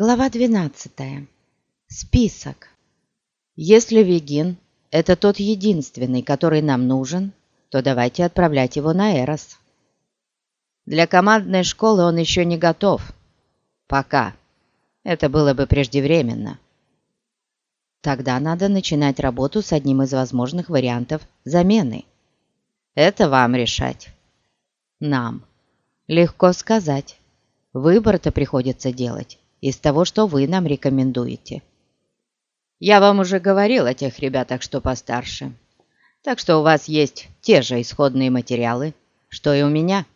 Глава 12. Список. Если Вегин – это тот единственный, который нам нужен, то давайте отправлять его на Эрос. Для командной школы он еще не готов. Пока. Это было бы преждевременно. Тогда надо начинать работу с одним из возможных вариантов замены. Это вам решать. Нам. Легко сказать. Выбор-то приходится делать из того, что вы нам рекомендуете. Я вам уже говорил о тех ребятах, что постарше. Так что у вас есть те же исходные материалы, что и у меня.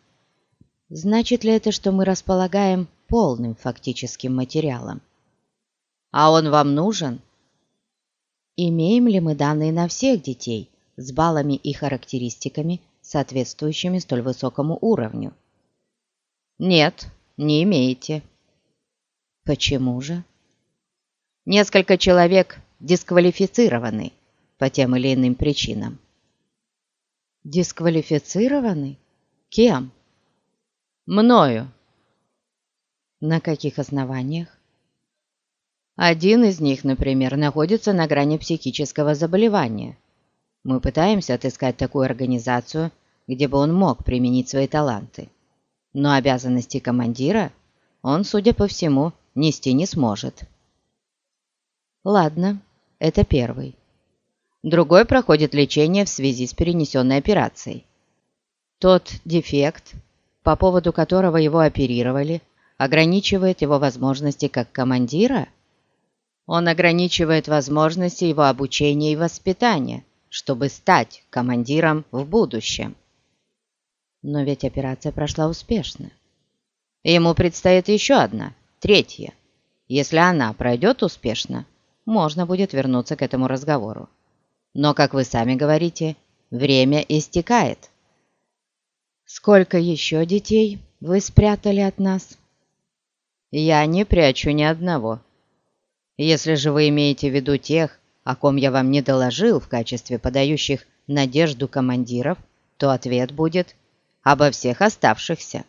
Значит ли это, что мы располагаем полным фактическим материалом? А он вам нужен? Имеем ли мы данные на всех детей с баллами и характеристиками, соответствующими столь высокому уровню? Нет, не имеете. Почему же? Несколько человек дисквалифицированы по тем или иным причинам. Дисквалифицированы? Кем? Мною. На каких основаниях? Один из них, например, находится на грани психического заболевания. Мы пытаемся отыскать такую организацию, где бы он мог применить свои таланты. Но обязанности командира он, судя по всему, нести не сможет. Ладно, это первый. Другой проходит лечение в связи с перенесенной операцией. Тот дефект, по поводу которого его оперировали, ограничивает его возможности как командира? Он ограничивает возможности его обучения и воспитания, чтобы стать командиром в будущем. Но ведь операция прошла успешно. Ему предстоит еще одна – Третье. Если она пройдет успешно, можно будет вернуться к этому разговору. Но, как вы сами говорите, время истекает. Сколько еще детей вы спрятали от нас? Я не прячу ни одного. Если же вы имеете в виду тех, о ком я вам не доложил в качестве подающих надежду командиров, то ответ будет обо всех оставшихся,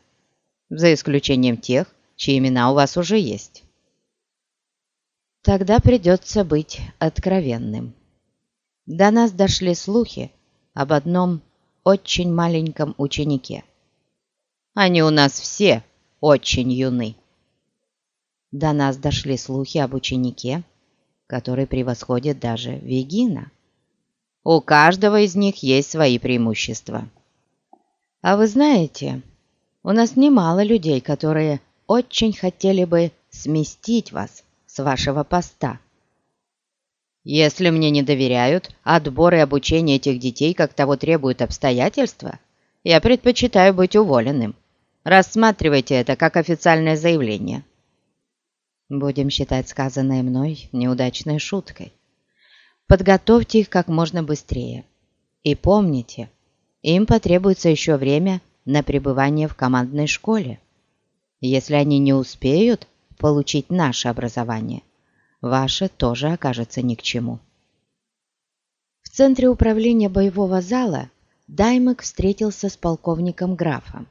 за исключением тех, чьи имена у вас уже есть. Тогда придется быть откровенным. До нас дошли слухи об одном очень маленьком ученике. Они у нас все очень юны. До нас дошли слухи об ученике, который превосходит даже Вегина. У каждого из них есть свои преимущества. А вы знаете, у нас немало людей, которые очень хотели бы сместить вас с вашего поста. Если мне не доверяют отбор и обучение этих детей, как того требуют обстоятельства, я предпочитаю быть уволенным. Рассматривайте это как официальное заявление. Будем считать сказанное мной неудачной шуткой. Подготовьте их как можно быстрее. И помните, им потребуется еще время на пребывание в командной школе. Если они не успеют получить наше образование, ваше тоже окажется ни к чему. В центре управления боевого зала Даймек встретился с полковником Графом.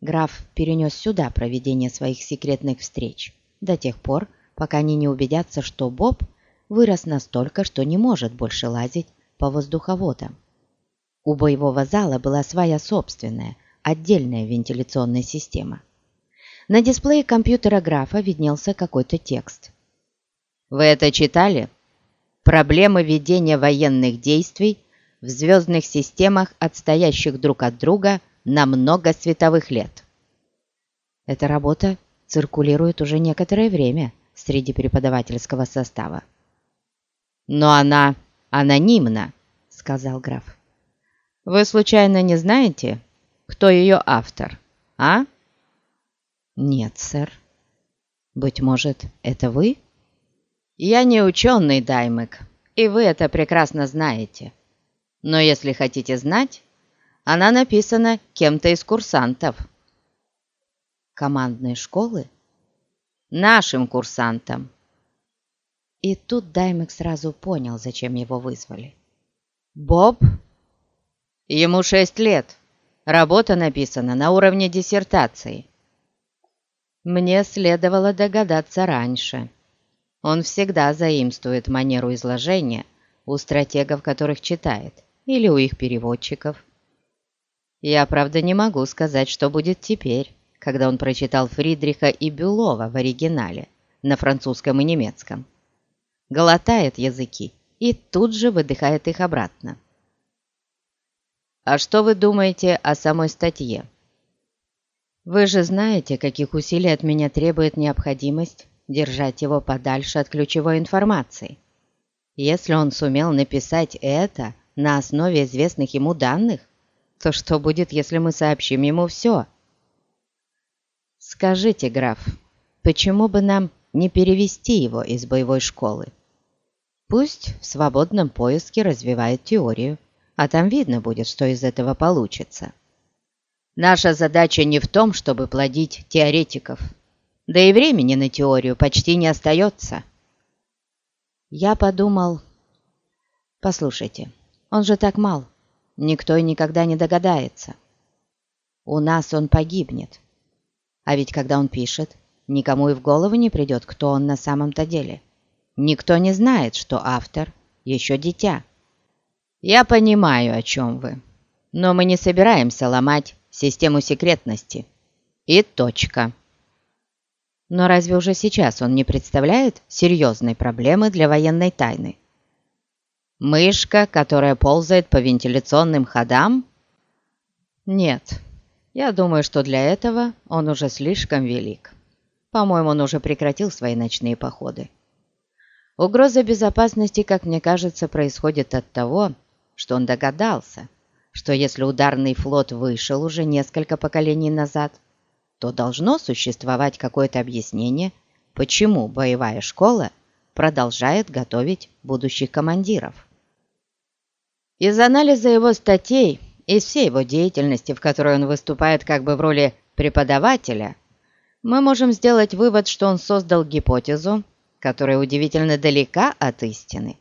Граф перенес сюда проведение своих секретных встреч до тех пор, пока они не убедятся, что Боб вырос настолько, что не может больше лазить по воздуховодам. У боевого зала была своя собственная, отдельная вентиляционная система – на дисплее компьютера графа виднелся какой-то текст. «Вы это читали? Проблемы ведения военных действий в звездных системах, отстоящих друг от друга на много световых лет». Эта работа циркулирует уже некоторое время среди преподавательского состава. «Но она анонимна», — сказал граф. «Вы случайно не знаете, кто ее автор, а?» «Нет, сэр. Быть может, это вы?» «Я не ученый, Даймек, и вы это прекрасно знаете. Но если хотите знать, она написана кем-то из курсантов». «Командной школы?» «Нашим курсантам». И тут Даймек сразу понял, зачем его вызвали. «Боб?» «Ему шесть лет. Работа написана на уровне диссертации». Мне следовало догадаться раньше. Он всегда заимствует манеру изложения у стратегов, которых читает, или у их переводчиков. Я, правда, не могу сказать, что будет теперь, когда он прочитал Фридриха и Бюлова в оригинале, на французском и немецком. Глотает языки и тут же выдыхает их обратно. А что вы думаете о самой статье? Вы же знаете, каких усилий от меня требует необходимость держать его подальше от ключевой информации. Если он сумел написать это на основе известных ему данных, то что будет, если мы сообщим ему все? Скажите, граф, почему бы нам не перевести его из боевой школы? Пусть в свободном поиске развивает теорию, а там видно будет, что из этого получится. Наша задача не в том, чтобы плодить теоретиков, да и времени на теорию почти не остается. Я подумал, послушайте, он же так мал, никто и никогда не догадается. У нас он погибнет. А ведь когда он пишет, никому и в голову не придет, кто он на самом-то деле. Никто не знает, что автор еще дитя. Я понимаю, о чем вы, но мы не собираемся ломать систему секретности. И точка. Но разве уже сейчас он не представляет серьезной проблемы для военной тайны? Мышка, которая ползает по вентиляционным ходам? Нет, я думаю, что для этого он уже слишком велик. По-моему, он уже прекратил свои ночные походы. Угроза безопасности, как мне кажется, происходит от того, что он догадался, что если ударный флот вышел уже несколько поколений назад, то должно существовать какое-то объяснение, почему боевая школа продолжает готовить будущих командиров. Из анализа его статей, из всей его деятельности, в которой он выступает как бы в роли преподавателя, мы можем сделать вывод, что он создал гипотезу, которая удивительно далека от истины.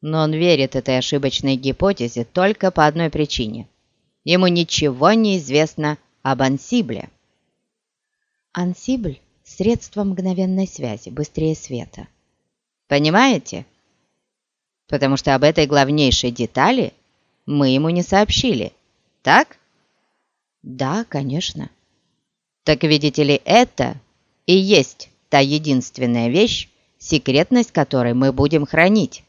Но он верит этой ошибочной гипотезе только по одной причине. Ему ничего не известно об ансибле. Ансибль – средство мгновенной связи, быстрее света. Понимаете? Потому что об этой главнейшей детали мы ему не сообщили, так? Да, конечно. Так видите ли, это и есть та единственная вещь, секретность которой мы будем хранить.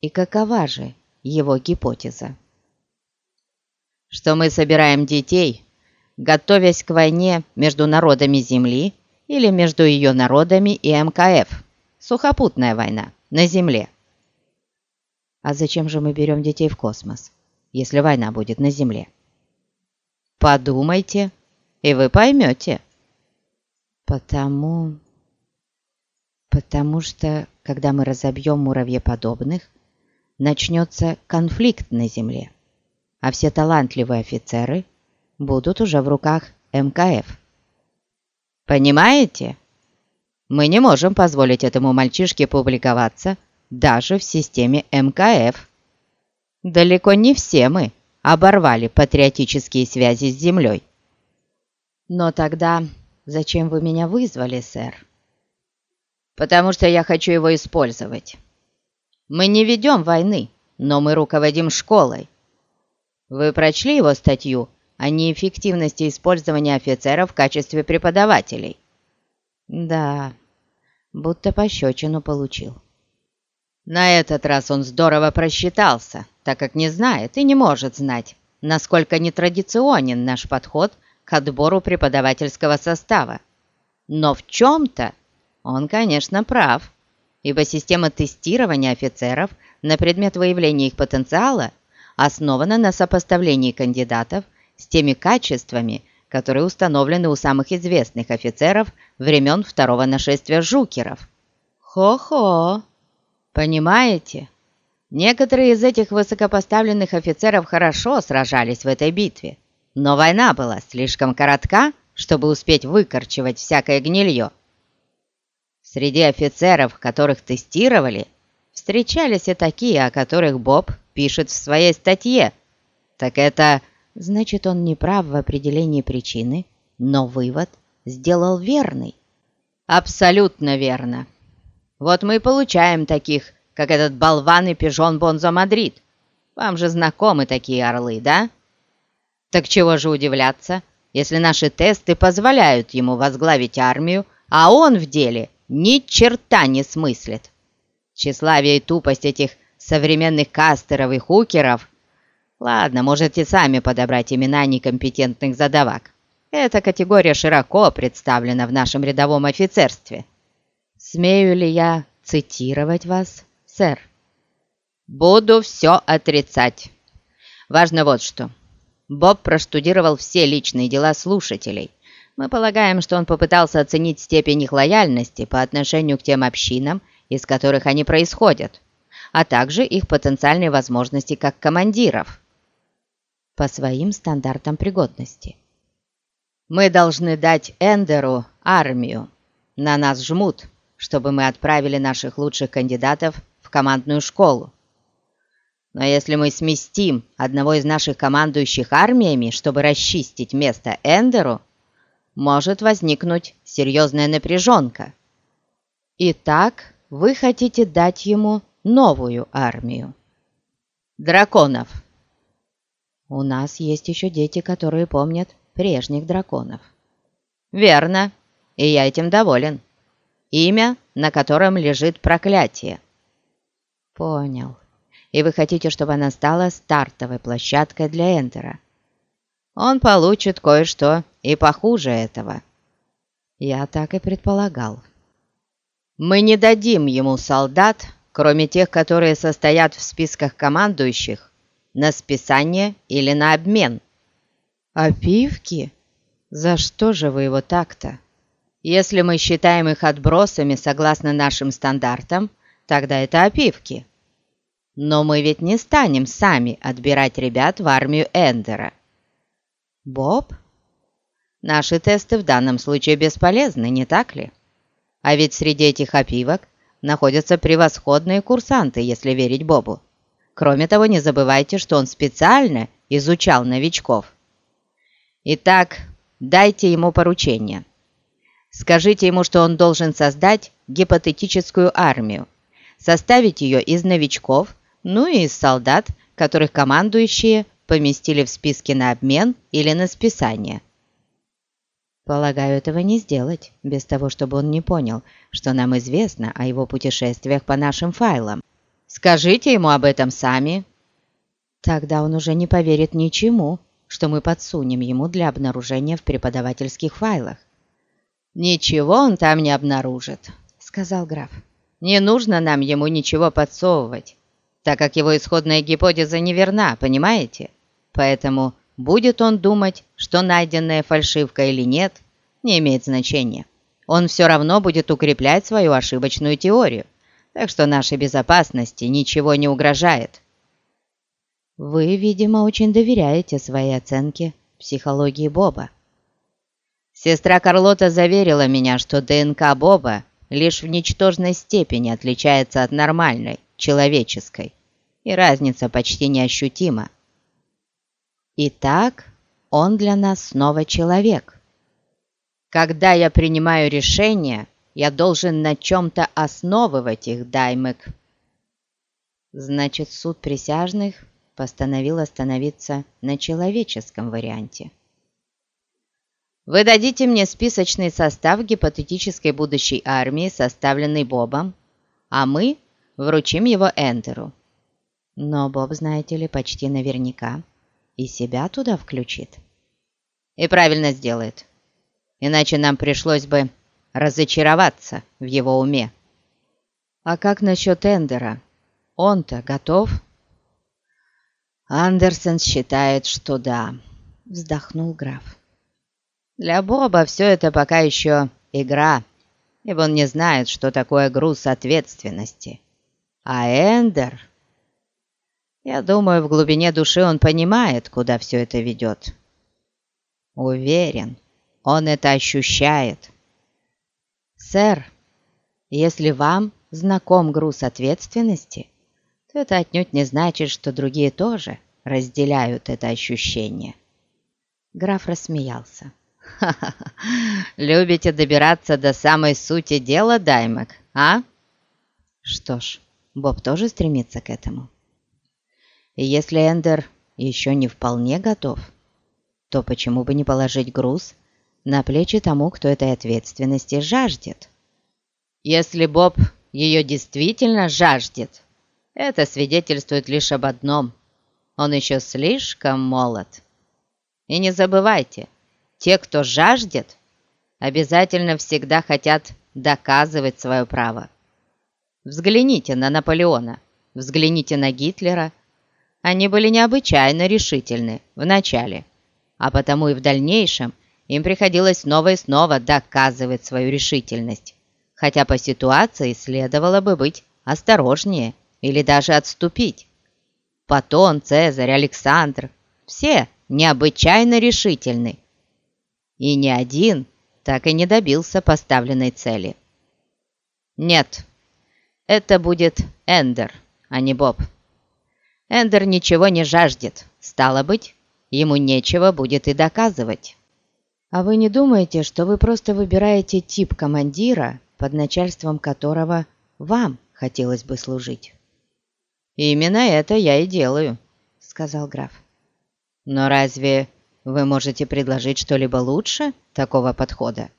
И какова же его гипотеза? Что мы собираем детей, готовясь к войне между народами Земли или между ее народами и МКФ. Сухопутная война на Земле. А зачем же мы берем детей в космос, если война будет на Земле? Подумайте, и вы поймете. Потому... Потому что, когда мы разобьем муравьеподобных, начнется конфликт на земле, а все талантливые офицеры будут уже в руках МКФ. Понимаете? Мы не можем позволить этому мальчишке публиковаться даже в системе МКФ. Далеко не все мы оборвали патриотические связи с землей. Но тогда зачем вы меня вызвали, сэр? Потому что я хочу его использовать. Мы не ведем войны, но мы руководим школой. Вы прочли его статью о неэффективности использования офицеров в качестве преподавателей? Да, будто пощечину получил. На этот раз он здорово просчитался, так как не знает и не может знать, насколько нетрадиционен наш подход к отбору преподавательского состава. Но в чем-то он, конечно, прав ибо система тестирования офицеров на предмет выявления их потенциала основана на сопоставлении кандидатов с теми качествами, которые установлены у самых известных офицеров времен второго нашествия жукеров. Хо-хо! Понимаете? Некоторые из этих высокопоставленных офицеров хорошо сражались в этой битве, но война была слишком коротка, чтобы успеть выкорчевать всякое гнилье. Среди офицеров, которых тестировали, встречались и такие, о которых Боб пишет в своей статье. Так это... Значит, он не прав в определении причины, но вывод сделал верный. Абсолютно верно. Вот мы и получаем таких, как этот болван и пижон Бонзо Мадрид. Вам же знакомы такие орлы, да? Так чего же удивляться, если наши тесты позволяют ему возглавить армию, а он в деле ни черта не смыслит. Тщеславие и тупость этих современных кастеров и хукеров. Ладно, можете сами подобрать имена некомпетентных задавак. Эта категория широко представлена в нашем рядовом офицерстве. Смею ли я цитировать вас, сэр? Буду все отрицать. Важно вот что. Боб проштудировал все личные дела слушателей. Мы полагаем, что он попытался оценить степень их лояльности по отношению к тем общинам, из которых они происходят, а также их потенциальные возможности как командиров по своим стандартам пригодности. Мы должны дать Эндеру армию. На нас жмут, чтобы мы отправили наших лучших кандидатов в командную школу. Но если мы сместим одного из наших командующих армиями, чтобы расчистить место Эндеру, может возникнуть серьезная напряженка. Итак, вы хотите дать ему новую армию. Драконов. У нас есть еще дети, которые помнят прежних драконов. Верно, и я этим доволен. Имя, на котором лежит проклятие. Понял. И вы хотите, чтобы она стала стартовой площадкой для Эндера. Он получит кое-что и похуже этого. Я так и предполагал. Мы не дадим ему солдат, кроме тех, которые состоят в списках командующих, на списание или на обмен. Опивки? За что же вы его так-то? Если мы считаем их отбросами согласно нашим стандартам, тогда это опивки. Но мы ведь не станем сами отбирать ребят в армию Эндера. Боб? Наши тесты в данном случае бесполезны, не так ли? А ведь среди этих опивок находятся превосходные курсанты, если верить Бобу. Кроме того, не забывайте, что он специально изучал новичков. Итак, дайте ему поручение. Скажите ему, что он должен создать гипотетическую армию, составить ее из новичков, ну и из солдат, которых командующие поместили в списки на обмен или на списание. Полагаю, этого не сделать, без того, чтобы он не понял, что нам известно о его путешествиях по нашим файлам. Скажите ему об этом сами. Тогда он уже не поверит ничему, что мы подсунем ему для обнаружения в преподавательских файлах. «Ничего он там не обнаружит», — сказал граф. «Не нужно нам ему ничего подсовывать, так как его исходная гипотеза неверна, понимаете? Поэтому будет он думать, что найденная фальшивка или нет, не имеет значения. Он все равно будет укреплять свою ошибочную теорию, так что нашей безопасности ничего не угрожает». Вы, видимо, очень доверяете своей оценке психологии Боба. Сестра Карлота заверила меня, что ДНК Боба лишь в ничтожной степени отличается от нормальной, человеческой, и разница почти неощутима. Итак, он для нас снова человек. Когда я принимаю решение, я должен на чем-то основывать их, Даймек. Значит, суд присяжных постановил остановиться на человеческом варианте. Вы дадите мне списочный состав гипотетической будущей армии, составленный Бобом, а мы вручим его Энтеру. Но Боб, знаете ли, почти наверняка и себя туда включит. И правильно сделает. Иначе нам пришлось бы разочароваться в его уме. А как насчет Эндера? Он-то готов? «Андерсон считает, что да», — вздохнул граф. «Для Боба все это пока еще игра, ибо он не знает, что такое груз ответственности. А Эндер...» Я думаю, в глубине души он понимает, куда все это ведет. Уверен, он это ощущает. Сэр, если вам знаком груз ответственности, то это отнюдь не значит, что другие тоже разделяют это ощущение. Граф рассмеялся. «Ха-ха-ха! Любите добираться до самой сути дела, Даймак, а?» Что ж, Боб тоже стремится к этому. Если Эндер еще не вполне готов, то почему бы не положить груз на плечи тому, кто этой ответственности жаждет? Если Боб ее действительно жаждет, это свидетельствует лишь об одном – он еще слишком молод. И не забывайте, те, кто жаждет, обязательно всегда хотят доказывать свое право. Взгляните на Наполеона, взгляните на Гитлера. Они были необычайно решительны в начале, а потому и в дальнейшем им приходилось снова и снова доказывать свою решительность, хотя по ситуации следовало бы быть осторожнее или даже отступить. Патон, Цезарь, Александр – все необычайно решительны. И ни один так и не добился поставленной цели. Нет, это будет Эндер, а не Боб. Эндер ничего не жаждет, стало быть, ему нечего будет и доказывать. А вы не думаете, что вы просто выбираете тип командира, под начальством которого вам хотелось бы служить? «Именно это я и делаю», — сказал граф. «Но разве вы можете предложить что-либо лучше такого подхода?»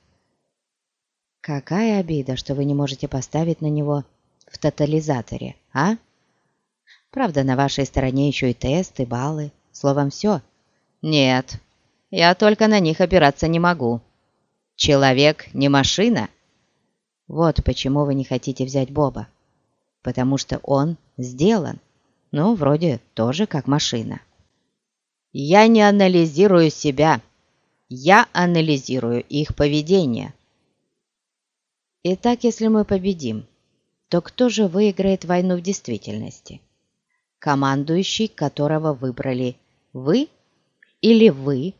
«Какая обида, что вы не можете поставить на него в тотализаторе, а? Правда, на вашей стороне еще и тесты, баллы, словом, все. Нет, я только на них опираться не могу. Человек не машина. Вот почему вы не хотите взять Боба потому что он сделан, ну, вроде тоже как машина. Я не анализирую себя, я анализирую их поведение. Итак, если мы победим, то кто же выиграет войну в действительности? Командующий, которого выбрали вы или вы,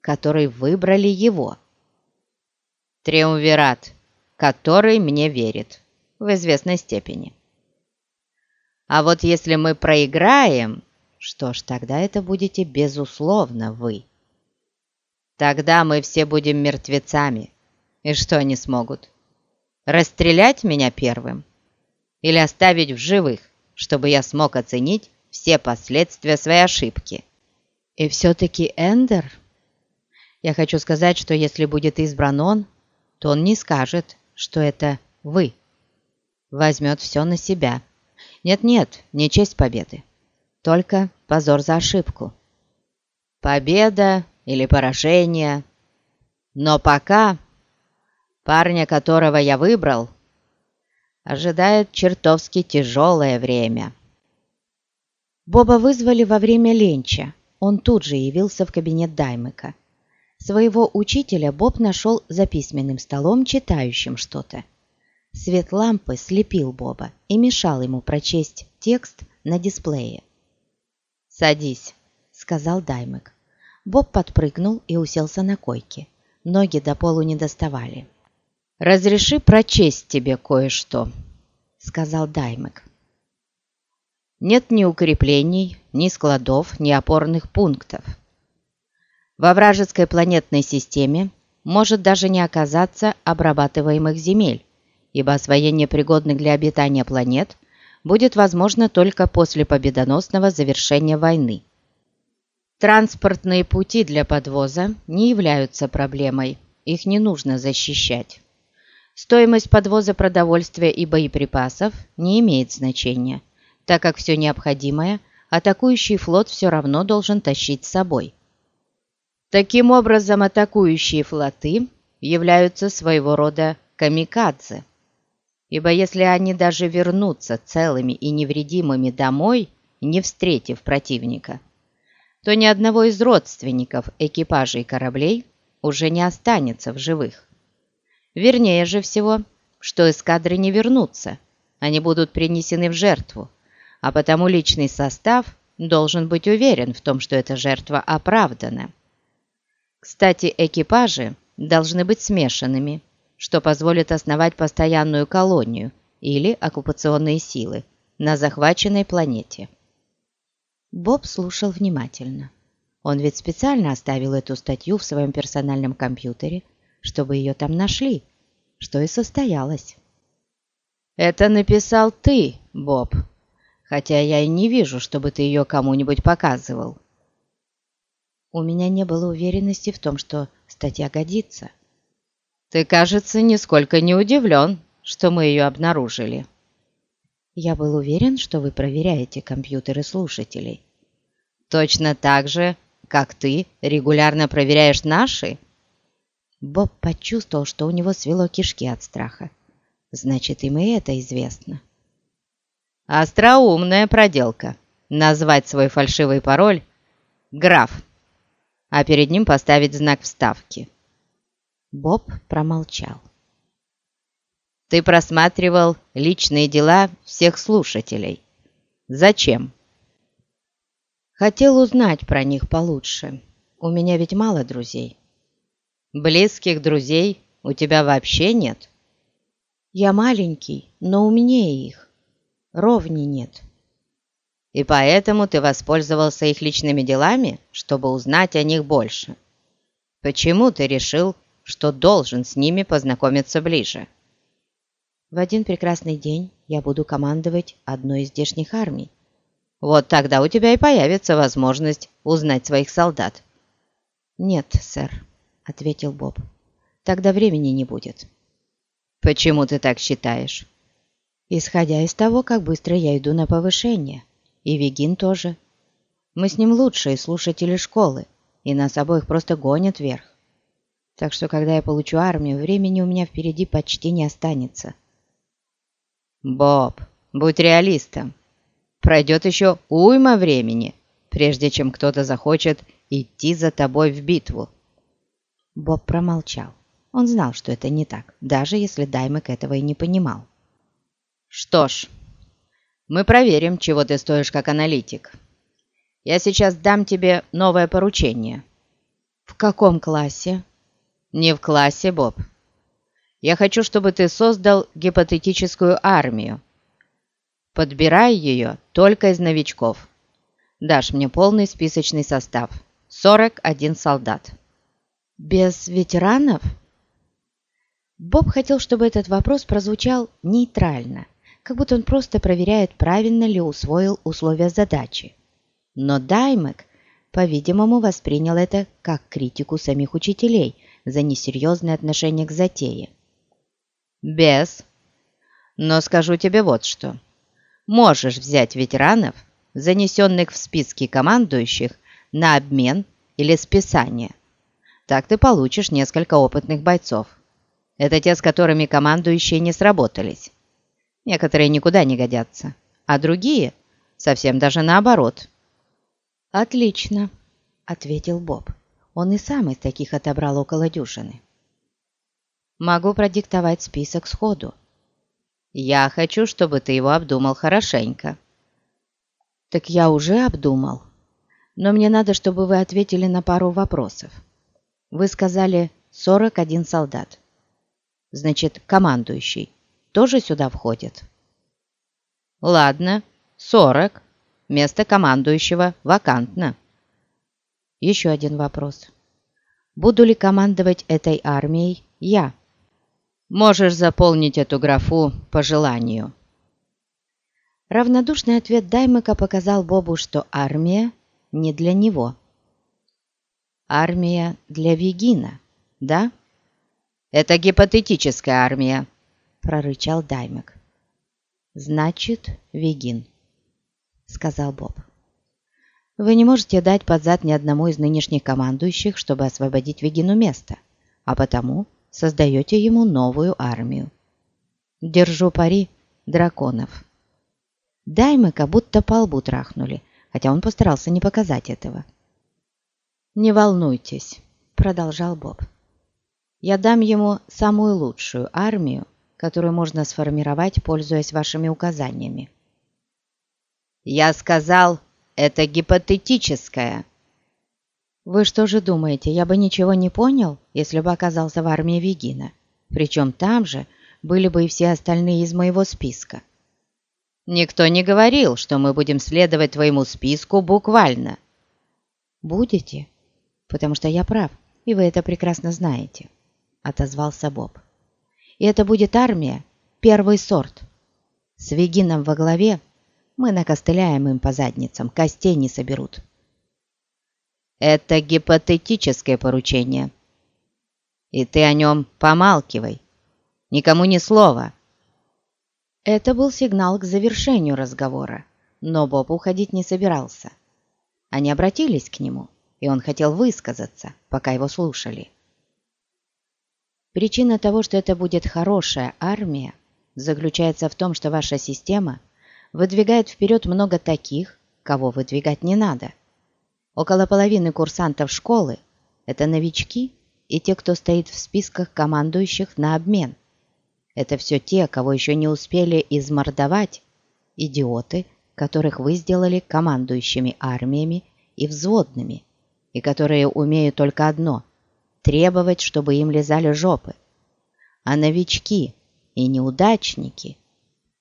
который выбрали его? Триумвират, который мне верит в известной степени. А вот если мы проиграем, что ж, тогда это будете безусловно вы. Тогда мы все будем мертвецами. И что они смогут? Расстрелять меня первым? Или оставить в живых, чтобы я смог оценить все последствия своей ошибки? И все-таки Эндер? Я хочу сказать, что если будет избран он, то он не скажет, что это вы. Возьмет все на себя нет-нет, не честь победы. Только позор за ошибку. Победа или поражение. Но пока парня, которого я выбрал, ожидает чертовски тяжелое время. Боба вызвали во время ленча. Он тут же явился в кабинет Даймыка. Своего учителя Боб нашел за письменным столом, читающим что-то. Свет лампы слепил Боба и мешал ему прочесть текст на дисплее. «Садись», — сказал Даймек. Боб подпрыгнул и уселся на койке. Ноги до полу не доставали. «Разреши прочесть тебе кое-что», — сказал Даймек. «Нет ни укреплений, ни складов, ни опорных пунктов. Во вражеской планетной системе может даже не оказаться обрабатываемых земель, ибо освоение пригодных для обитания планет будет возможно только после победоносного завершения войны. Транспортные пути для подвоза не являются проблемой, их не нужно защищать. Стоимость подвоза продовольствия и боеприпасов не имеет значения, так как все необходимое атакующий флот все равно должен тащить с собой. Таким образом, атакующие флоты являются своего рода камикадзе ибо если они даже вернутся целыми и невредимыми домой, не встретив противника, то ни одного из родственников экипажей кораблей уже не останется в живых. Вернее же всего, что эскадры не вернутся, они будут принесены в жертву, а потому личный состав должен быть уверен в том, что эта жертва оправдана. Кстати, экипажи должны быть смешанными – что позволит основать постоянную колонию или оккупационные силы на захваченной планете. Боб слушал внимательно. Он ведь специально оставил эту статью в своем персональном компьютере, чтобы ее там нашли, что и состоялось. «Это написал ты, Боб, хотя я и не вижу, чтобы ты ее кому-нибудь показывал». У меня не было уверенности в том, что статья годится. «Ты, кажется, нисколько не удивлен, что мы ее обнаружили». «Я был уверен, что вы проверяете компьютеры слушателей». «Точно так же, как ты регулярно проверяешь наши?» Боб почувствовал, что у него свело кишки от страха. Значит, им и это известно. Остроумная проделка. Назвать свой фальшивый пароль «Граф», а перед ним поставить знак вставки. Боб промолчал. «Ты просматривал личные дела всех слушателей. Зачем?» «Хотел узнать про них получше. У меня ведь мало друзей». «Близких друзей у тебя вообще нет?» «Я маленький, но умнее их. Ровни нет». «И поэтому ты воспользовался их личными делами, чтобы узнать о них больше. Почему ты решил, что должен с ними познакомиться ближе?» В один прекрасный день я буду командовать одной из здешних армий. Вот тогда у тебя и появится возможность узнать своих солдат. «Нет, сэр», — ответил Боб. «Тогда времени не будет». «Почему ты так считаешь?» «Исходя из того, как быстро я иду на повышение. И Вегин тоже. Мы с ним лучшие слушатели школы, и нас обоих просто гонят вверх. Так что, когда я получу армию, времени у меня впереди почти не останется». «Боб, будь реалистом. Пройдет еще уйма времени, прежде чем кто-то захочет идти за тобой в битву». Боб промолчал. Он знал, что это не так, даже если Даймек этого и не понимал. «Что ж, мы проверим, чего ты стоишь как аналитик. Я сейчас дам тебе новое поручение». «В каком классе?» «Не в классе, Боб. Я хочу, чтобы ты создал гипотетическую армию. Подбирай ее только из новичков. Дашь мне полный списочный состав. 41 солдат». «Без ветеранов?» Боб хотел, чтобы этот вопрос прозвучал нейтрально, как будто он просто проверяет, правильно ли усвоил условия задачи. Но Даймек, по-видимому, воспринял это как критику самих учителей за несерьезное отношение к затее. «Без. Но скажу тебе вот что. Можешь взять ветеранов, занесенных в списки командующих, на обмен или списание. Так ты получишь несколько опытных бойцов. Это те, с которыми командующие не сработались. Некоторые никуда не годятся, а другие совсем даже наоборот. «Отлично», — ответил Боб. Он и сам из таких отобрал около дюжины. «Могу продиктовать список сходу». «Я хочу, чтобы ты его обдумал хорошенько». «Так я уже обдумал. Но мне надо, чтобы вы ответили на пару вопросов. Вы сказали 41 солдат. Значит, командующий тоже сюда входит? Ладно, сорок. Место командующего вакантно. Еще один вопрос. Буду ли командовать этой армией я? Можешь заполнить эту графу по желанию. Равнодушный ответ Даймека показал Бобу, что армия не для него. Армия для Вегина, да? Это гипотетическая армия», — прорычал Даймек. «Значит, Вегин», — сказал Боб. «Вы не можете дать под зад ни одному из нынешних командующих, чтобы освободить Вегину место, а потому создаете ему новую армию. Держу пари драконов». Даймека будто по лбу трахнули, хотя он постарался не показать этого. «Не волнуйтесь», — продолжал Боб. Я дам ему самую лучшую армию, которую можно сформировать, пользуясь вашими указаниями». «Я сказал, это гипотетическое». «Вы что же думаете, я бы ничего не понял, если бы оказался в армии Вегина? Причем там же были бы и все остальные из моего списка». «Никто не говорил, что мы будем следовать твоему списку буквально». «Будете, потому что я прав, и вы это прекрасно знаете», — отозвался Боб. «И это будет армия, первый сорт. С Вегином во главе мы накостыляем им по задницам, костей не соберут». «Это гипотетическое поручение», и ты о нем помалкивай. Никому ни слова». Это был сигнал к завершению разговора, но Боб уходить не собирался. Они обратились к нему, и он хотел высказаться, пока его слушали. Причина того, что это будет хорошая армия, заключается в том, что ваша система выдвигает вперед много таких, кого выдвигать не надо. Около половины курсантов школы – это новички, и те, кто стоит в списках командующих на обмен. Это все те, кого еще не успели измордовать, идиоты, которых вы сделали командующими армиями и взводными, и которые умеют только одно – требовать, чтобы им лизали жопы. А новички и неудачники,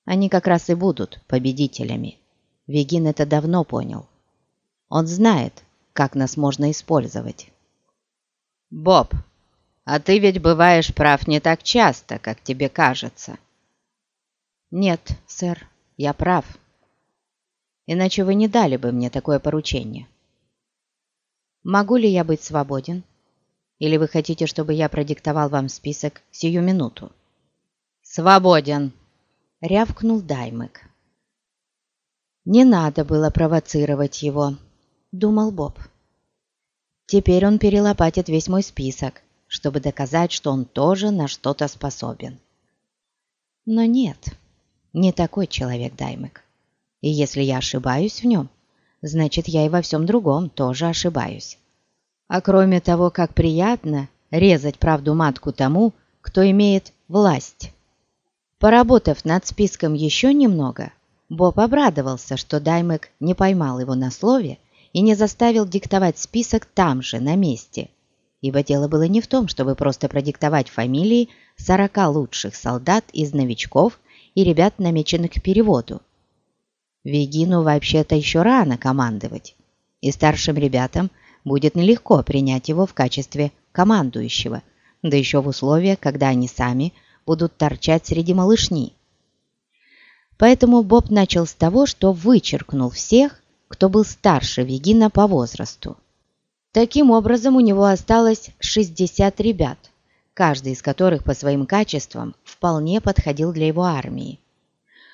они как раз и будут победителями. Вегин это давно понял. Он знает, как нас можно использовать. «Боб, а ты ведь бываешь прав не так часто, как тебе кажется». «Нет, сэр, я прав. Иначе вы не дали бы мне такое поручение. Могу ли я быть свободен? Или вы хотите, чтобы я продиктовал вам список сию минуту?» «Свободен!» — рявкнул Даймек. «Не надо было провоцировать его», — думал Боб. Теперь он перелопатит весь мой список, чтобы доказать, что он тоже на что-то способен. Но нет, не такой человек Даймек. И если я ошибаюсь в нем, значит, я и во всем другом тоже ошибаюсь. А кроме того, как приятно резать правду матку тому, кто имеет власть. Поработав над списком еще немного, Боб обрадовался, что Даймек не поймал его на слове и не заставил диктовать список там же, на месте. Ибо дело было не в том, чтобы просто продиктовать фамилии 40 лучших солдат из новичков и ребят, намеченных к переводу. Вегину вообще-то еще рано командовать, и старшим ребятам будет нелегко принять его в качестве командующего, да еще в условиях, когда они сами будут торчать среди малышни. Поэтому Боб начал с того, что вычеркнул всех, кто был старше Вегина по возрасту. Таким образом, у него осталось 60 ребят, каждый из которых по своим качествам вполне подходил для его армии.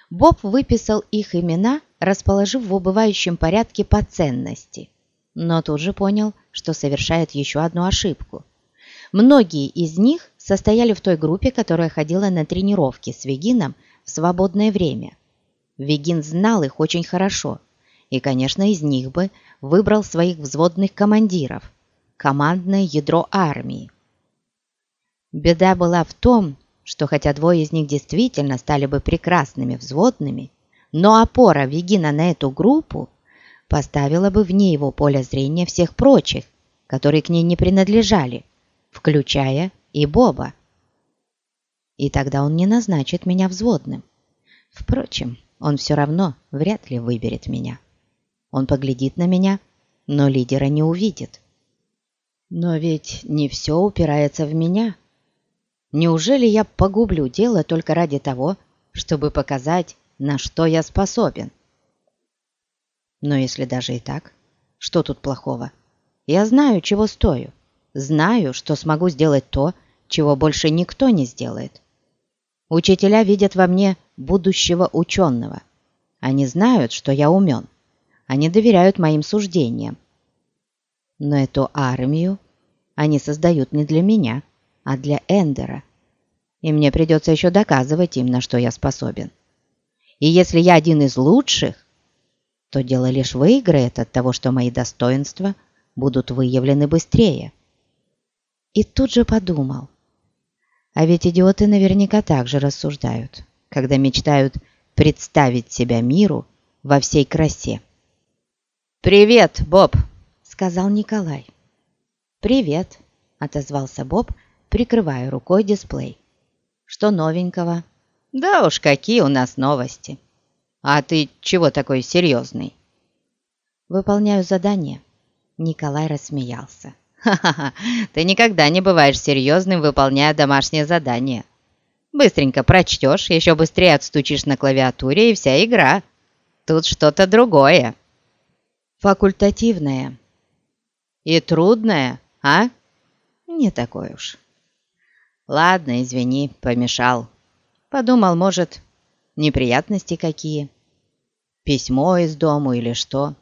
Боб выписал их имена, расположив в убывающем порядке по ценности, но тут же понял, что совершает еще одну ошибку. Многие из них состояли в той группе, которая ходила на тренировки с Вегином в свободное время. Вегин знал их очень хорошо – и, конечно, из них бы выбрал своих взводных командиров, командное ядро армии. Беда была в том, что хотя двое из них действительно стали бы прекрасными взводными, но опора Вегина на эту группу поставила бы вне его поля зрения всех прочих, которые к ней не принадлежали, включая и Боба. И тогда он не назначит меня взводным. Впрочем, он все равно вряд ли выберет меня. Он поглядит на меня, но лидера не увидит. Но ведь не все упирается в меня. Неужели я погублю дело только ради того, чтобы показать, на что я способен? Но если даже и так, что тут плохого? Я знаю, чего стою. Знаю, что смогу сделать то, чего больше никто не сделает. Учителя видят во мне будущего ученого. Они знают, что я умен. Они доверяют моим суждениям. Но эту армию они создают не для меня, а для Эндера. И мне придется еще доказывать им, на что я способен. И если я один из лучших, то дело лишь выиграет от того, что мои достоинства будут выявлены быстрее. И тут же подумал, а ведь идиоты наверняка так же рассуждают, когда мечтают представить себя миру во всей красе. «Привет, Боб!» — сказал Николай. «Привет!» — отозвался Боб, прикрывая рукой дисплей. «Что новенького?» «Да уж, какие у нас новости! А ты чего такой серьезный?» «Выполняю задание. Николай рассмеялся. «Ха-ха-ха, ты никогда не бываешь серьезным, выполняя домашнее задание. Быстренько прочтешь, еще быстрее отстучишь на клавиатуре, и вся игра. Тут что-то другое». «Факультативное». «И трудное, а?» «Не такое уж». «Ладно, извини, помешал. Подумал, может, неприятности какие? Письмо из дому или что?»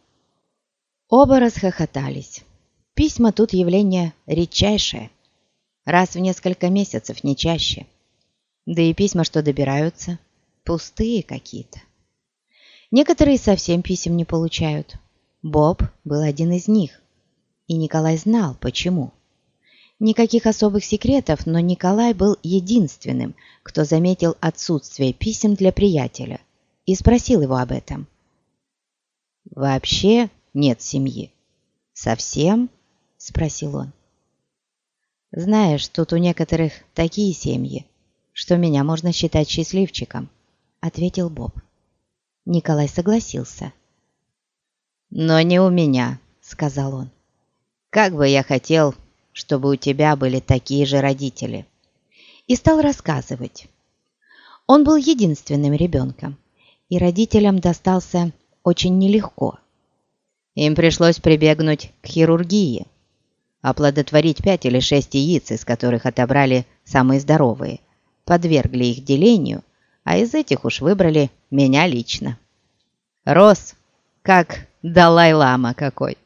Оба расхохотались. Письма тут явление редчайшее. Раз в несколько месяцев, не чаще. Да и письма, что добираются, пустые какие-то. Некоторые совсем писем не получают. Боб был один из них. И Николай знал, почему. Никаких особых секретов, но Николай был единственным, кто заметил отсутствие писем для приятеля и спросил его об этом. «Вообще нет семьи. Совсем?» – спросил он. «Знаешь, тут у некоторых такие семьи, что меня можно считать счастливчиком», – ответил Боб. Николай согласился. «Но не у меня», – сказал он. «Как бы я хотел, чтобы у тебя были такие же родители». И стал рассказывать. Он был единственным ребенком, и родителям достался очень нелегко. Им пришлось прибегнуть к хирургии, оплодотворить пять или шесть яиц, из которых отобрали самые здоровые, подвергли их делению, а из этих уж выбрали меня лично. Рос, как Далай-лама какой.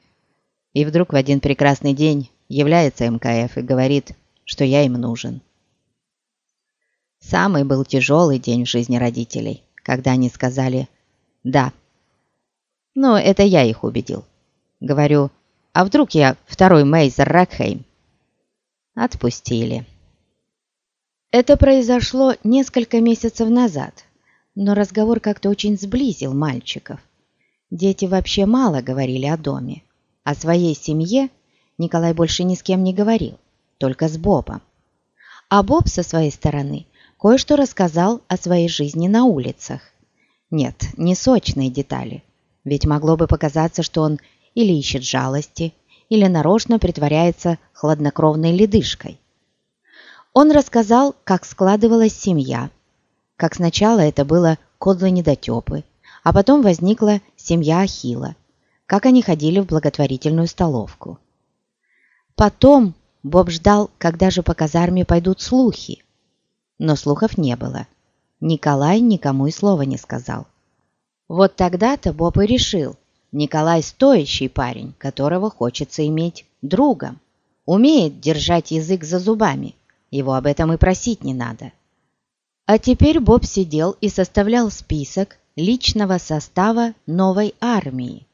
И вдруг в один прекрасный день является МКФ и говорит, что я им нужен. Самый был тяжелый день в жизни родителей, когда они сказали «да». Но это я их убедил. Говорю, а вдруг я второй Мейзер Ракхейм? Отпустили. Это произошло несколько месяцев назад, но разговор как-то очень сблизил мальчиков. Дети вообще мало говорили о доме. О своей семье Николай больше ни с кем не говорил, только с Бобом. А Боб со своей стороны кое-что рассказал о своей жизни на улицах. Нет, не сочные детали, ведь могло бы показаться, что он или ищет жалости, или нарочно притворяется хладнокровной ледышкой. Он рассказал, как складывалась семья, как сначала это было кодло недотепы, а потом возникла семья Ахила, как они ходили в благотворительную столовку. Потом Боб ждал, когда же по казарме пойдут слухи. Но слухов не было. Николай никому и слова не сказал. Вот тогда-то Боб и решил, Николай стоящий парень, которого хочется иметь другом. Умеет держать язык за зубами, его об этом и просить не надо. А теперь Боб сидел и составлял список личного состава новой армии,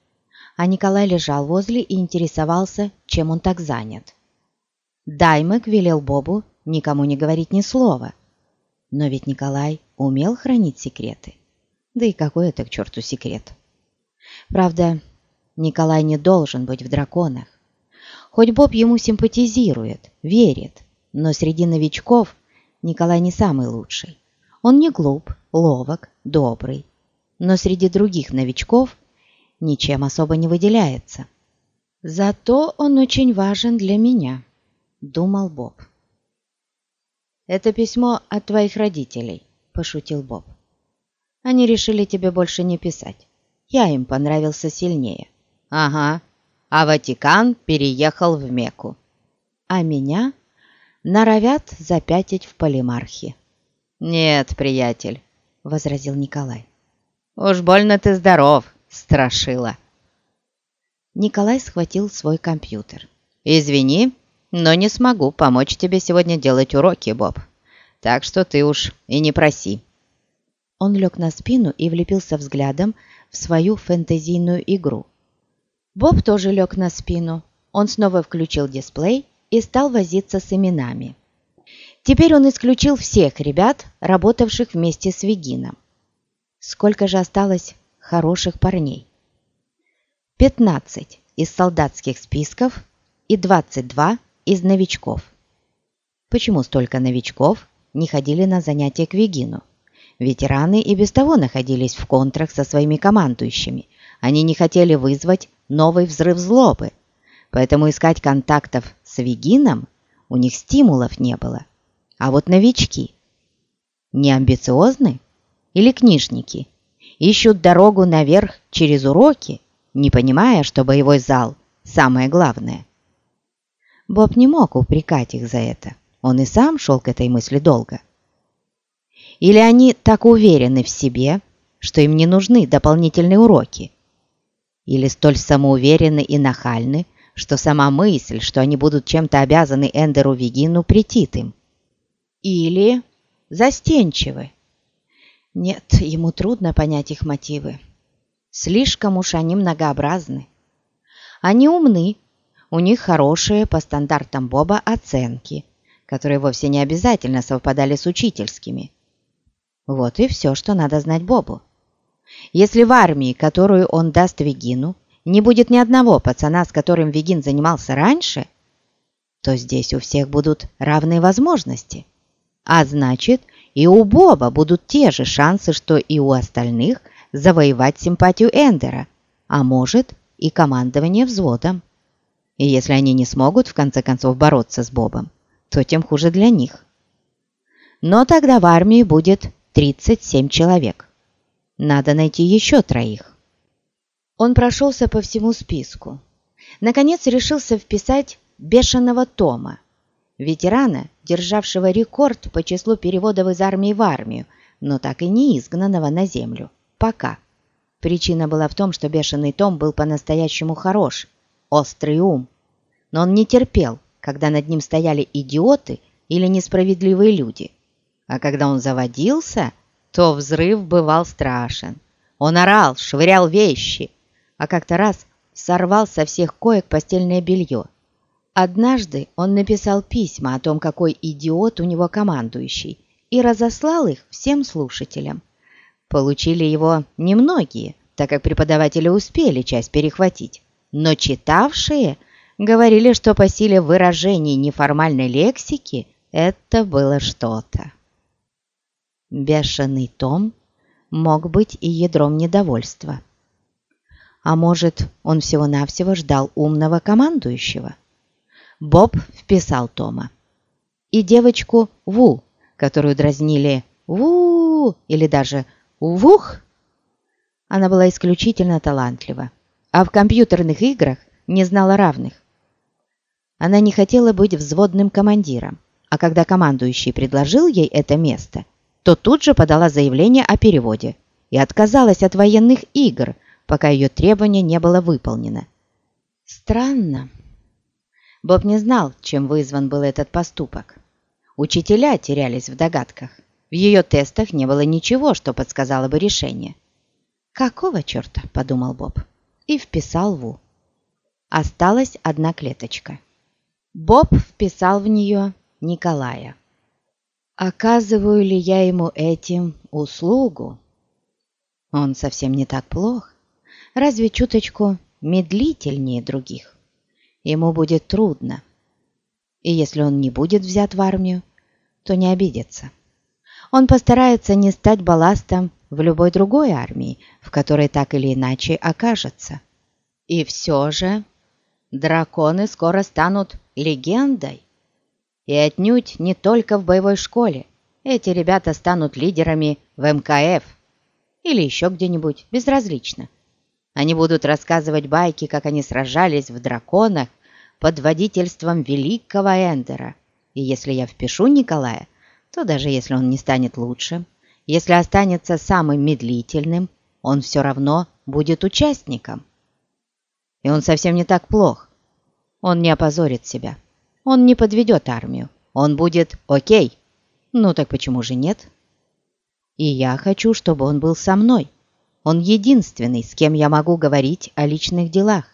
а Николай лежал возле и интересовался, чем он так занят. Даймек велел Бобу никому не говорить ни слова, но ведь Николай умел хранить секреты. Да и какой это к черту секрет? Правда, Николай не должен быть в драконах. Хоть Боб ему симпатизирует, верит, но среди новичков Николай не самый лучший. Он не глуп, ловок, добрый, но среди других новичков ничем особо не выделяется. Зато он очень важен для меня, думал Боб. «Это письмо от твоих родителей», – пошутил Боб. Они решили тебе больше не писать. Я им понравился сильнее. Ага, а Ватикан переехал в Мекку. А меня норовят запятить в полимархе. Нет, приятель, возразил Николай. Уж больно ты здоров, страшила. Николай схватил свой компьютер. «Извини, но не смогу помочь тебе сегодня делать уроки, Боб. Так что ты уж и не проси». Он лег на спину и влепился взглядом в свою фэнтезийную игру. Боб тоже лег на спину. Он снова включил дисплей и стал возиться с именами. Теперь он исключил всех ребят, работавших вместе с Вегином. Сколько же осталось хороших парней? 15 из солдатских списков и 22 из новичков. Почему столько новичков не ходили на занятия к Вегину? Ветераны и без того находились в контрах со своими командующими. Они не хотели вызвать новый взрыв злобы. поэтому искать контактов с Вегином у них стимулов не было. А вот новички не амбициозны или книжники ищут дорогу наверх через уроки, не понимая, что боевой зал – самое главное. Боб не мог упрекать их за это. Он и сам шел к этой мысли долго. Или они так уверены в себе, что им не нужны дополнительные уроки? Или столь самоуверены и нахальны, что сама мысль, что они будут чем-то обязаны Эндеру Вегину, претит им? Или застенчивы? Нет, ему трудно понять их мотивы. Слишком уж они многообразны. Они умны, у них хорошие по стандартам Боба оценки, которые вовсе не обязательно совпадали с учительскими. Вот и все, что надо знать Бобу. Если в армии, которую он даст Вегину, не будет ни одного пацана, с которым Вегин занимался раньше, то здесь у всех будут равные возможности. А значит, и у Боба будут те же шансы, что и у остальных завоевать симпатию Эндера, а может и командование взводом. И если они не смогут в конце концов бороться с Бобом, то тем хуже для них. Но тогда в армии будет 37 человек. Надо найти еще троих. Он прошелся по всему списку. Наконец решился вписать «бешеного Тома», ветерана, державшего рекорд по числу переводов из армии в армию, но так и не изгнанного на землю. Пока. Причина была в том, что бешеный Том был по-настоящему хорош, острый ум. Но он не терпел, когда над ним стояли идиоты или несправедливые люди. А когда он заводился, то взрыв бывал страшен. Он орал, швырял вещи, а как-то раз сорвал со всех коек постельное белье. Однажды он написал письма о том, какой идиот у него командующий, и разослал их всем слушателям. Получили его немногие, так как преподаватели успели часть перехватить, но читавшие говорили, что по силе выражений неформальной лексики это было что-то. Бешеный Том мог быть и ядром недовольства. А может, он всего-навсего ждал умного командующего? Боб вписал Тома. И девочку Ву, которую дразнили Ву или даже Вух. Она была исключительно талантлива, а в компьютерных играх не знала равных. Она не хотела быть взводным командиром, а когда командующий предложил ей это место, то тут же подала заявление о переводе и отказалась от военных игр, пока ее требование не было выполнено. Странно. Боб не знал, чем вызван был этот поступок. Учителя терялись в догадках. В ее тестах не было ничего, что подсказало бы решение. «Какого черта?» – подумал Боб. И вписал Ву. Осталась одна клеточка. Боб вписал в нее Николая. Оказываю ли я ему этим услугу? Он совсем не так плох разве чуточку медлительнее других. Ему будет трудно. И если он не будет взят в армию, то не обидится. Он постарается не стать балластом в любой другой армии, в которой так или иначе окажется. И все же драконы скоро станут легендой. И отнюдь не только в боевой школе. Эти ребята станут лидерами в МКФ или еще где-нибудь, безразлично. Они будут рассказывать байки, как они сражались в драконах под водительством великого Эндера. И если я впишу Николая, то даже если он не станет лучшим, если останется самым медлительным, он все равно будет участником. И он совсем не так плох. Он не опозорит себя. Он не подведет армию. Он будет окей. Ну так почему же нет? И я хочу, чтобы он был со мной. Он единственный, с кем я могу говорить о личных делах.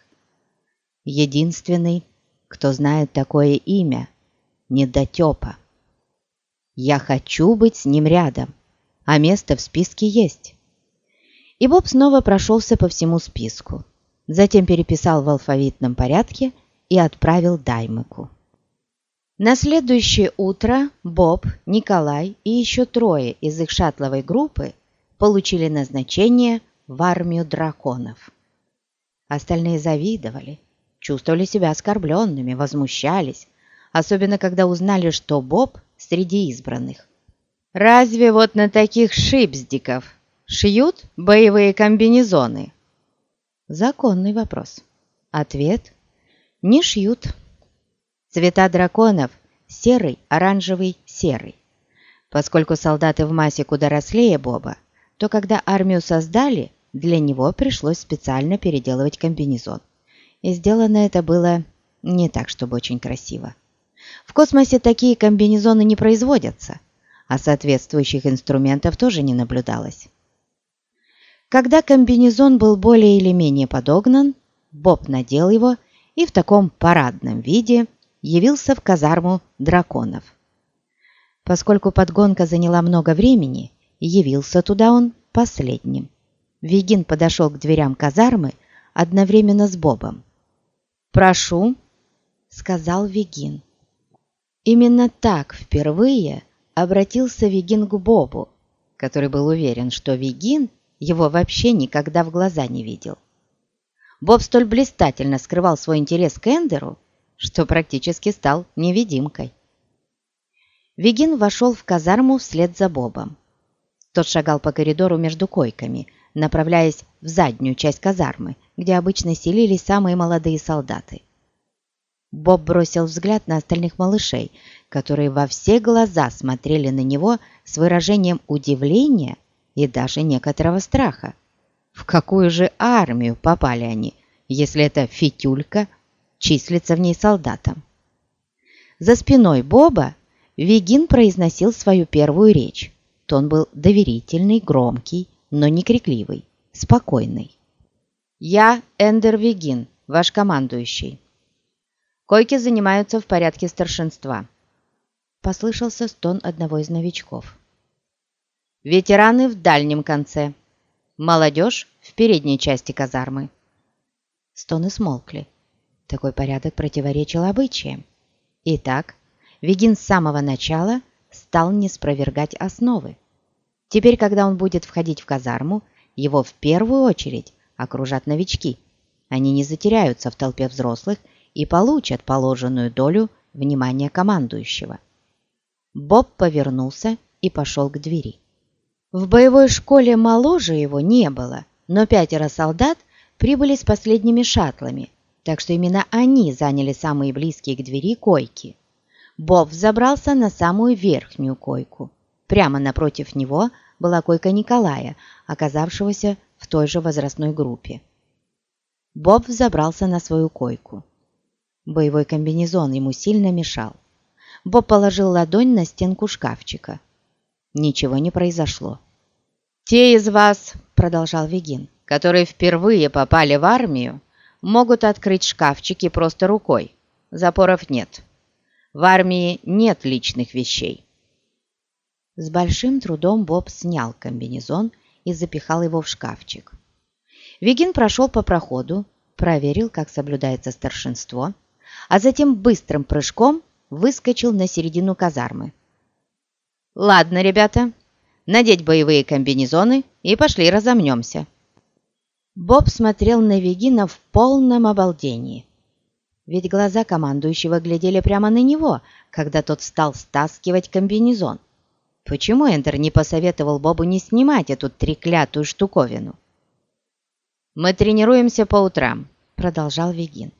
Единственный, кто знает такое имя – недотепа. Я хочу быть с ним рядом, а место в списке есть. И Боб снова прошелся по всему списку, затем переписал в алфавитном порядке и отправил Даймыку. На следующее утро Боб, Николай и еще трое из их шаттловой группы получили назначение в армию драконов. Остальные завидовали. чувствовали себя оскорбленными, возмущались, особенно когда узнали, что Боб среди избранных. Разве вот на таких шипздиков шьют боевые комбинезоны? Законный вопрос. Ответ – не шьют. Цвета драконов – серый, оранжевый, серый. Поскольку солдаты в массе куда рослее Боба, то когда армию создали, для него пришлось специально переделывать комбинезон. И сделано это было не так, чтобы очень красиво. В космосе такие комбинезоны не производятся, а соответствующих инструментов тоже не наблюдалось. Когда комбинезон был более или менее подогнан, Боб надел его и в таком парадном виде явился в казарму драконов. Поскольку подгонка заняла много времени, явился туда он последним. Вигин подошел к дверям казармы одновременно с Бобом. «Прошу», — сказал Вигин. Именно так впервые обратился Вигин к Бобу, который был уверен, что Вигин его вообще никогда в глаза не видел. Боб столь блистательно скрывал свой интерес к Эндеру, что практически стал невидимкой. Вигин вошел в казарму вслед за Бобом. Тот шагал по коридору между койками, направляясь в заднюю часть казармы, где обычно селились самые молодые солдаты. Боб бросил взгляд на остальных малышей, которые во все глаза смотрели на него с выражением удивления и даже некоторого страха. В какую же армию попали они, если эта фитюлька числится в ней солдатом? За спиной Боба Вегин произносил свою первую речь. Тон был доверительный, громкий, но не крикливый, спокойный. «Я Эндер Вегин, ваш командующий. Койки занимаются в порядке старшинства», — послышался стон одного из новичков. «Ветераны в дальнем конце, молодежь в передней части казармы». Стоны смолкли. Такой порядок противоречил обычаям. Итак, Вегин с самого начала стал не спровергать основы. Теперь, когда он будет входить в казарму, его в первую очередь окружат новички. Они не затеряются в толпе взрослых и получат положенную долю внимания командующего. Боб повернулся и пошел к двери. В боевой школе моложе его не было, но пятеро солдат прибыли с последними шаттлами, так что именно они заняли самые близкие к двери койки. Боб забрался на самую верхнюю койку. Прямо напротив него была койка Николая, оказавшегося в той же возрастной группе. Боб забрался на свою койку. Боевой комбинезон ему сильно мешал. Боб положил ладонь на стенку шкафчика. Ничего не произошло. «Те из вас, — продолжал Вегин, — которые впервые попали в армию, могут открыть шкафчики просто рукой. Запоров нет. В армии нет личных вещей. С большим трудом Боб снял комбинезон и запихал его в шкафчик. Вегин прошел по проходу, проверил, как соблюдается старшинство, а затем быстрым прыжком выскочил на середину казармы. «Ладно, ребята, надеть боевые комбинезоны и пошли разомнемся». Боб смотрел на Вегина в полном обалдении. Ведь глаза командующего глядели прямо на него, когда тот стал стаскивать комбинезон. Почему Эндер не посоветовал Бобу не снимать эту треклятую штуковину? «Мы тренируемся по утрам», — продолжал Вегин.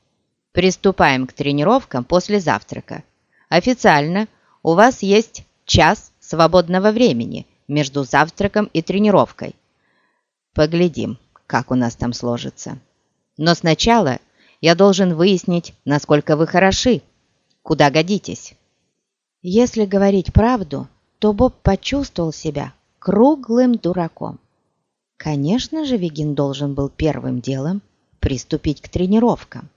«Приступаем к тренировкам после завтрака. Официально у вас есть час свободного времени между завтраком и тренировкой. Поглядим, как у нас там сложится. Но сначала я должен выяснить, насколько вы хороши, куда годитесь». Если говорить правду, то Боб почувствовал себя круглым дураком. Конечно же, Вигин должен был первым делом приступить к тренировкам.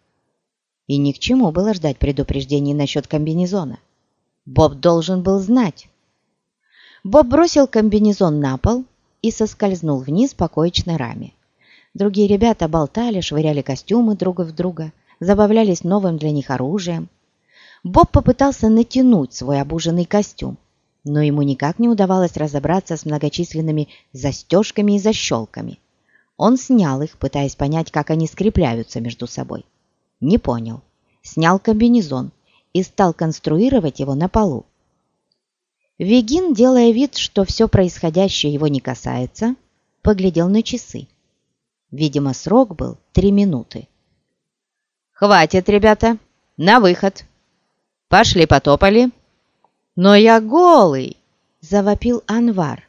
И ни к чему было ждать предупреждений насчет комбинезона. Боб должен был знать. Боб бросил комбинезон на пол и соскользнул вниз по коечной раме. Другие ребята болтали, швыряли костюмы друг в друга, забавлялись новым для них оружием. Боб попытался натянуть свой обуженный костюм, но ему никак не удавалось разобраться с многочисленными застежками и защелками. Он снял их, пытаясь понять, как они скрепляются между собой. не понял, снял комбинезон и стал конструировать его на полу. Вегин, делая вид, что все происходящее его не касается, поглядел на часы. Видимо, срок был три минуты. «Хватит, ребята! На выход! Пошли потопали!» «Но я голый!» – завопил Анвар.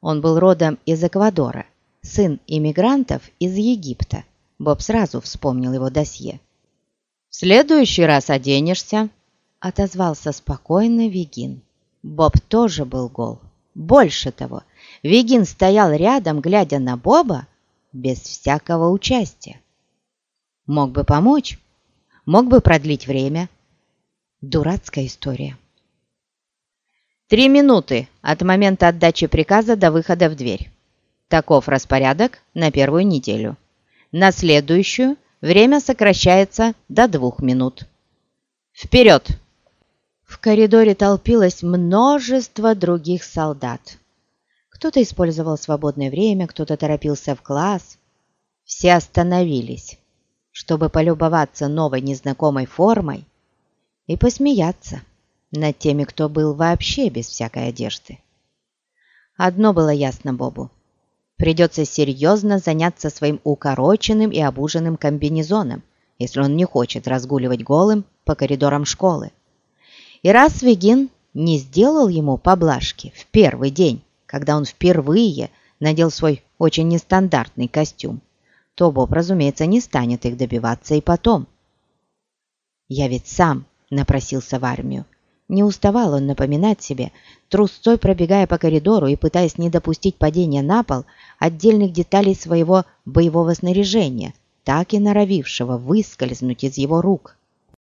Он был родом из Эквадора, сын иммигрантов из Египта. Боб сразу вспомнил его досье. «В следующий раз оденешься», – отозвался спокойно Вегин. Боб тоже был гол. Больше того, Вегин стоял рядом, глядя на Боба, без всякого участия. Мог бы помочь, мог бы продлить время. Дурацкая история. Три минуты от момента отдачи приказа до выхода в дверь. Таков распорядок на первую неделю. На следующую время сокращается до двух минут. Вперед! В коридоре толпилось множество других солдат. Кто-то использовал свободное время, кто-то торопился в класс. Все остановились, чтобы полюбоваться новой незнакомой формой и посмеяться над теми, кто был вообще без всякой одежды. Одно было ясно Бобу. Придется серьезно заняться своим укороченным и обуженным комбинезоном, если он не хочет разгуливать голым по коридорам школы. И раз Вегин не сделал ему поблажки в первый день, когда он впервые надел свой очень нестандартный костюм, то Боб, разумеется, не станет их добиваться и потом. «Я ведь сам напросился в армию», не уставал он напоминать себе, трусцой пробегая по коридору и пытаясь не допустить падения на пол отдельных деталей своего боевого снаряжения, так и норовившего выскользнуть из его рук.